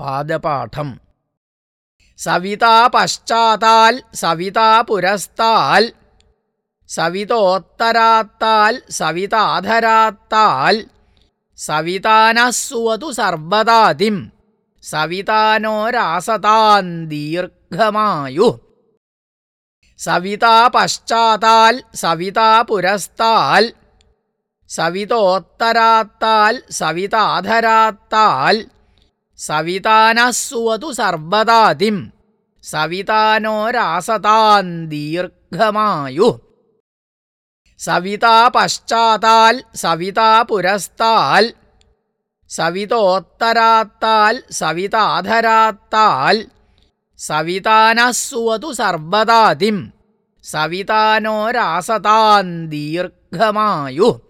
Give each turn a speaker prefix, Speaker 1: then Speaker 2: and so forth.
Speaker 1: പാദപാഠം. Savita പശ്ചാത്താൽ Savita പുരസ്താൽ സവിതോത്തരാത്താൽ സവിതാധരാത്താൽ സവിതാനസ്സുവതു സർവദാതിം സവിതാനോരാസതാൻ ദീർഘമായു. Savita പശ്ചാത്താൽ Savita പുരസ്താൽ സവിതോത്തരാത്താൽ സവിതാധരാത്താൽ സവിതാനസ്സുവതു സർവദാതിം. സവിതാനോരാസതാൻ ദീർഘമായു. Savita പശ്ചാത്താൽ Savita പുരസ്താൽ സവിതോത്തരാത്താൽ സവിതാധരാത്താൽ. സവിതാനസ്സുവതു സർവദാതിം. സവിതാനോരാസതാൻ ദീർഘമായു.